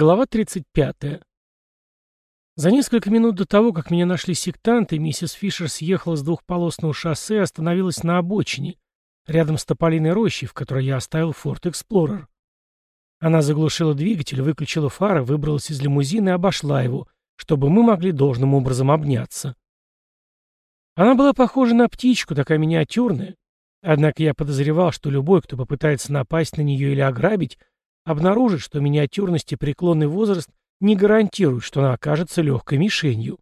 Глава 35. За несколько минут до того, как меня нашли сектанты, миссис Фишер съехала с двухполосного шоссе и остановилась на обочине, рядом с тополиной рощей, в которой я оставил Форд Эксплорер. Она заглушила двигатель, выключила фары, выбралась из лимузина и обошла его, чтобы мы могли должным образом обняться. Она была похожа на птичку, такая миниатюрная. Однако я подозревал, что любой, кто попытается напасть на нее или ограбить, обнаружит, что миниатюрность и преклонный возраст не гарантируют, что она окажется легкой мишенью.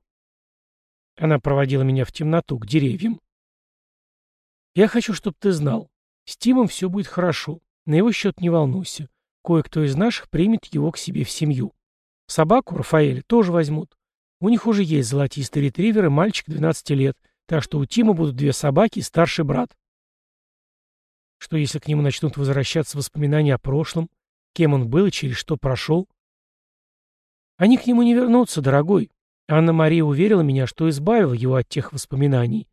Она проводила меня в темноту, к деревьям. «Я хочу, чтобы ты знал. С Тимом все будет хорошо. На его счет не волнуйся. Кое-кто из наших примет его к себе в семью. Собаку, Рафаэля, тоже возьмут. У них уже есть золотистый ретривер и мальчик 12 лет, так что у Тима будут две собаки и старший брат. Что если к нему начнут возвращаться воспоминания о прошлом, кем он был и через что прошел. Они к нему не вернутся, дорогой. Анна-Мария уверила меня, что избавила его от тех воспоминаний.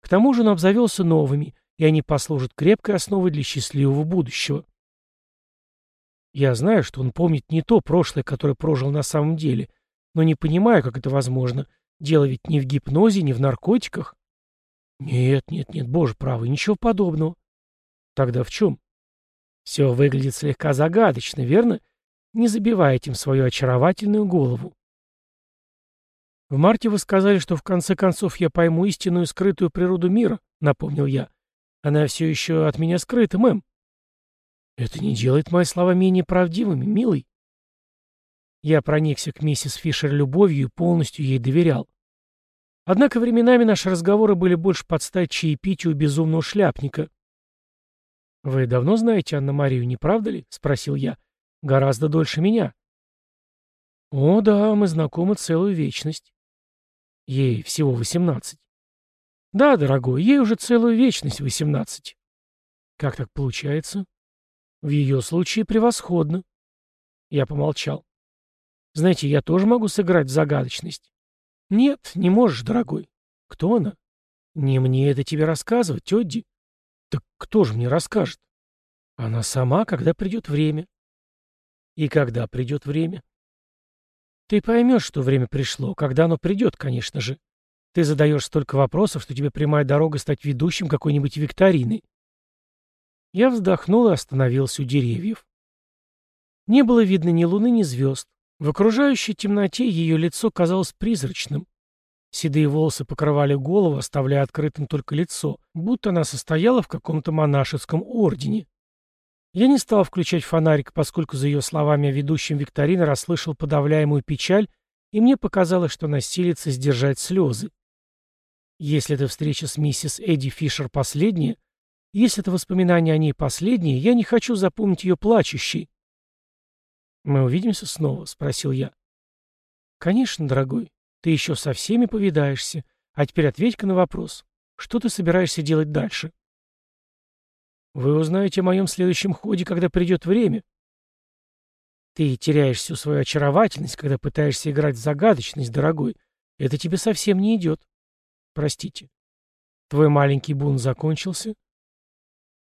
К тому же он обзавелся новыми, и они послужат крепкой основой для счастливого будущего. Я знаю, что он помнит не то прошлое, которое прожил на самом деле, но не понимаю, как это возможно. Дело ведь не в гипнозе, не в наркотиках. Нет, нет, нет, боже правый, ничего подобного. Тогда в чем? Все выглядит слегка загадочно, верно? Не забивай этим свою очаровательную голову. В марте вы сказали, что в конце концов я пойму истинную скрытую природу мира, напомнил я. Она все еще от меня скрыта, мэм. Это не делает мои слова менее правдивыми, милый. Я проникся к миссис Фишер любовью и полностью ей доверял. Однако временами наши разговоры были больше под стать чаепитию безумного шляпника. «Вы давно знаете Анна-Марию, не правда ли?» — спросил я. «Гораздо дольше меня». «О, да, мы знакомы целую вечность». Ей всего восемнадцать. «Да, дорогой, ей уже целую вечность восемнадцать». «Как так получается?» «В ее случае превосходно». Я помолчал. «Знаете, я тоже могу сыграть в загадочность». «Нет, не можешь, дорогой». «Кто она?» «Не мне это тебе рассказывать, Тедди». Так кто же мне расскажет? Она сама, когда придет время. И когда придет время? Ты поймешь, что время пришло, когда оно придет, конечно же. Ты задаешь столько вопросов, что тебе прямая дорога стать ведущим какой-нибудь викторины. Я вздохнул и остановился у деревьев. Не было видно ни луны, ни звезд. В окружающей темноте ее лицо казалось призрачным. Седые волосы покрывали голову, оставляя открытым только лицо, будто она состояла в каком-то монашеском ордене. Я не стал включать фонарик, поскольку за ее словами о ведущем викторины расслышал подавляемую печаль, и мне показалось, что она силится сдержать слезы. Если эта встреча с миссис Эдди Фишер последняя, если это воспоминание о ней последнее, я не хочу запомнить ее плачущей. «Мы увидимся снова?» — спросил я. «Конечно, дорогой. Ты еще со всеми повидаешься. А теперь ответь-ка на вопрос. Что ты собираешься делать дальше? Вы узнаете о моем следующем ходе, когда придет время. Ты теряешь всю свою очаровательность, когда пытаешься играть в загадочность, дорогой. Это тебе совсем не идет. Простите. Твой маленький бун закончился?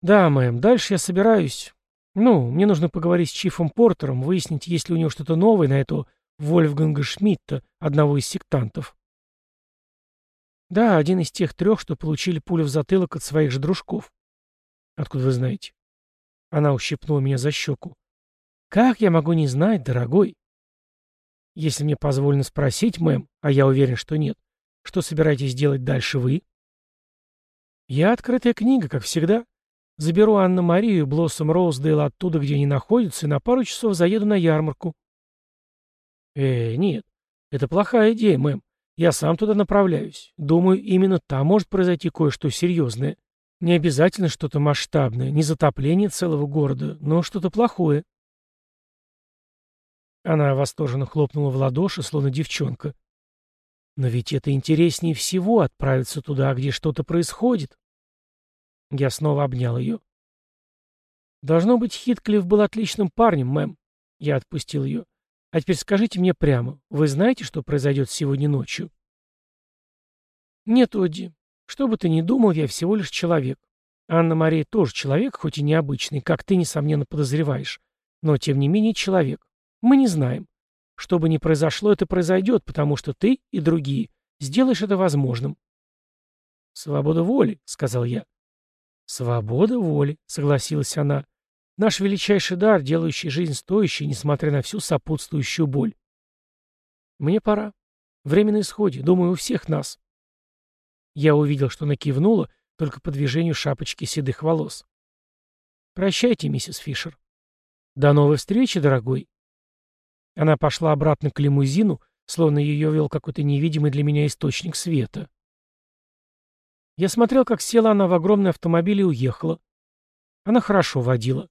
Да, мэм, дальше я собираюсь. Ну, мне нужно поговорить с Чифом Портером, выяснить, есть ли у него что-то новое на эту Вольфганга Шмидта, одного из сектантов. Да, один из тех трех, что получили пулю в затылок от своих же дружков. Откуда вы знаете? Она ущипнула меня за щеку. Как я могу не знать, дорогой? Если мне позволено спросить, мэм, а я уверен, что нет, что собираетесь делать дальше вы? Я открытая книга, как всегда. Заберу Анну-Марию и Блоссом Роуздейл оттуда, где они находятся, и на пару часов заеду на ярмарку. «Э, нет, это плохая идея, мэм. Я сам туда направляюсь. Думаю, именно там может произойти кое-что серьезное. Не обязательно что-то масштабное, не затопление целого города, но что-то плохое». Она восторженно хлопнула в ладоши, словно девчонка. «Но ведь это интереснее всего отправиться туда, где что-то происходит». Я снова обнял ее. «Должно быть, Хитклифф был отличным парнем, мэм». Я отпустил ее. А теперь скажите мне прямо, вы знаете, что произойдет сегодня ночью? Нет, Одди. Что бы ты ни думал, я всего лишь человек. Анна-Мария тоже человек, хоть и необычный, как ты, несомненно, подозреваешь. Но, тем не менее, человек. Мы не знаем. что бы ни произошло, это произойдет, потому что ты и другие сделаешь это возможным. «Свобода воли», — сказал я. «Свобода воли», — согласилась она. «Наш величайший дар, делающий жизнь стоящей, несмотря на всю сопутствующую боль». «Мне пора. Время на исходе. Думаю, у всех нас». Я увидел, что она кивнула, только по движению шапочки седых волос. «Прощайте, миссис Фишер». «До новой встречи, дорогой». Она пошла обратно к лимузину, словно ее вел какой-то невидимый для меня источник света. Я смотрел, как села она в огромный автомобиль и уехала. Она хорошо водила.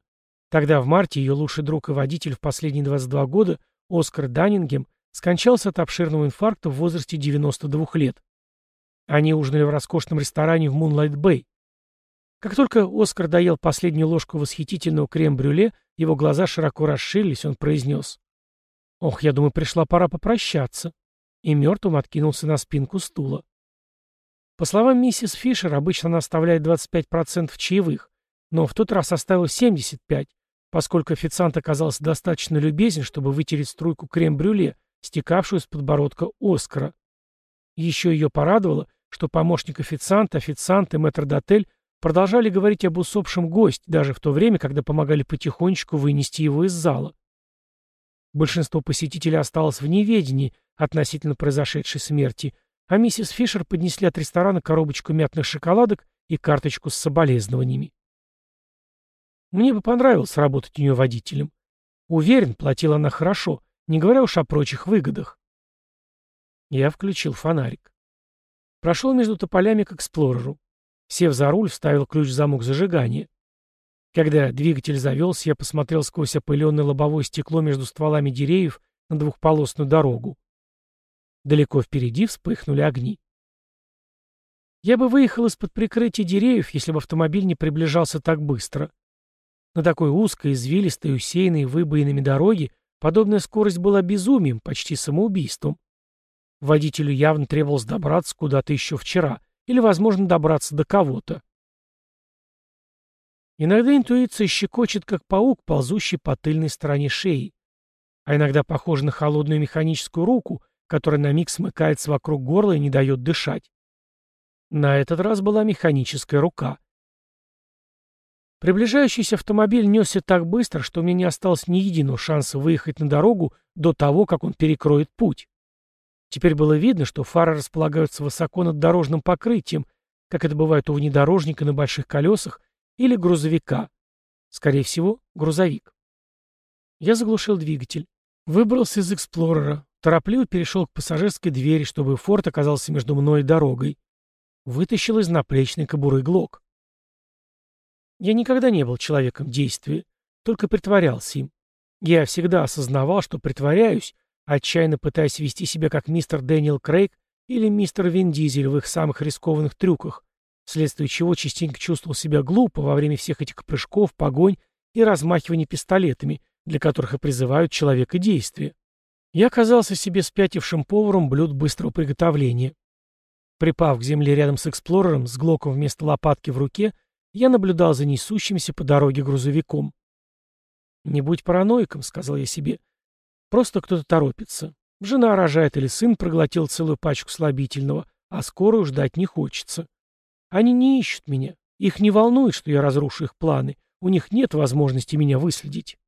Тогда в марте ее лучший друг и водитель в последние 22 года, Оскар Даннингем, скончался от обширного инфаркта в возрасте 92 лет. Они ужинали в роскошном ресторане в Мунлайт-Бэй. Как только Оскар доел последнюю ложку восхитительного крем-брюле, его глаза широко расширились, он произнес. «Ох, я думаю, пришла пора попрощаться». И мертвым откинулся на спинку стула. По словам миссис Фишер, обычно она оставляет 25% чаевых, но в тот раз оставила 75%, поскольку официант оказался достаточно любезен, чтобы вытереть струйку крем-брюле, стекавшую с подбородка Оскара. Еще ее порадовало, что помощник официанта, официант и мэтр-дотель продолжали говорить об усопшем госте, даже в то время, когда помогали потихонечку вынести его из зала. Большинство посетителей осталось в неведении относительно произошедшей смерти, а миссис Фишер поднесли от ресторана коробочку мятных шоколадок и карточку с соболезнованиями. Мне бы понравилось работать у нее водителем. Уверен, платила она хорошо, не говоря уж о прочих выгодах. Я включил фонарик. Прошел между тополями к эксплореру. Сев за руль, вставил ключ в замок зажигания. Когда двигатель завелся, я посмотрел сквозь опыленное лобовое стекло между стволами деревьев на двухполосную дорогу. Далеко впереди вспыхнули огни. Я бы выехал из-под прикрытия деревьев, если бы автомобиль не приближался так быстро. На такой узкой, извилистой, усеянной выбоинами дороге подобная скорость была безумием, почти самоубийством. Водителю явно требовалось добраться куда-то еще вчера, или, возможно, добраться до кого-то. Иногда интуиция щекочет, как паук, ползущий по тыльной стороне шеи, а иногда похожа на холодную механическую руку, которая на миг смыкается вокруг горла и не дает дышать. На этот раз была механическая рука. Приближающийся автомобиль несся так быстро, что у меня не осталось ни единого шанса выехать на дорогу до того, как он перекроет путь. Теперь было видно, что фары располагаются высоко над дорожным покрытием, как это бывает у внедорожника на больших колесах или грузовика. Скорее всего, грузовик. Я заглушил двигатель. Выбрался из эксплорера. Торопливо перешел к пассажирской двери, чтобы форт оказался между мной и дорогой. Вытащил из наплечной кобуры глок. Я никогда не был человеком действия, только притворялся им. Я всегда осознавал, что притворяюсь, отчаянно пытаясь вести себя как мистер Дэниел Крейг или мистер Вин Дизель в их самых рискованных трюках, вследствие чего частенько чувствовал себя глупо во время всех этих прыжков, погонь и размахиваний пистолетами, для которых и призывают человека действия. Я оказался себе спятившим поваром блюд быстрого приготовления. Припав к земле рядом с эксплорером, с глоком вместо лопатки в руке, я наблюдал за несущимся по дороге грузовиком. «Не будь параноиком», — сказал я себе, — Просто кто-то торопится. Жена рожает или сын проглотил целую пачку слабительного, а скорую ждать не хочется. Они не ищут меня. Их не волнует, что я разрушу их планы. У них нет возможности меня выследить.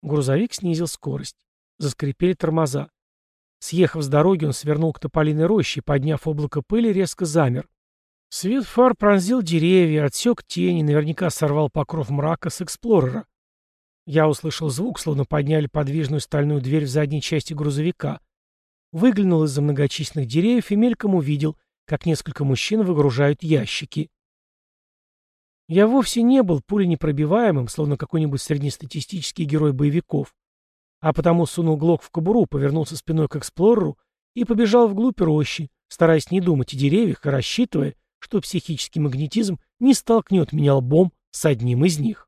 Грузовик снизил скорость. Заскрипели тормоза. Съехав с дороги, он свернул к тополиной роще подняв облако пыли, резко замер. Свет фар пронзил деревья, отсек тени, наверняка сорвал покров мрака с эксплорера. Я услышал звук, словно подняли подвижную стальную дверь в задней части грузовика. Выглянул из-за многочисленных деревьев и мельком увидел, как несколько мужчин выгружают ящики. Я вовсе не был пуленепробиваемым, словно какой-нибудь среднестатистический герой боевиков, а потому сунул глок в кобуру, повернулся спиной к эксплореру и побежал вглубь рощи, стараясь не думать о деревьях и рассчитывая, что психический магнетизм не столкнет меня лбом с одним из них.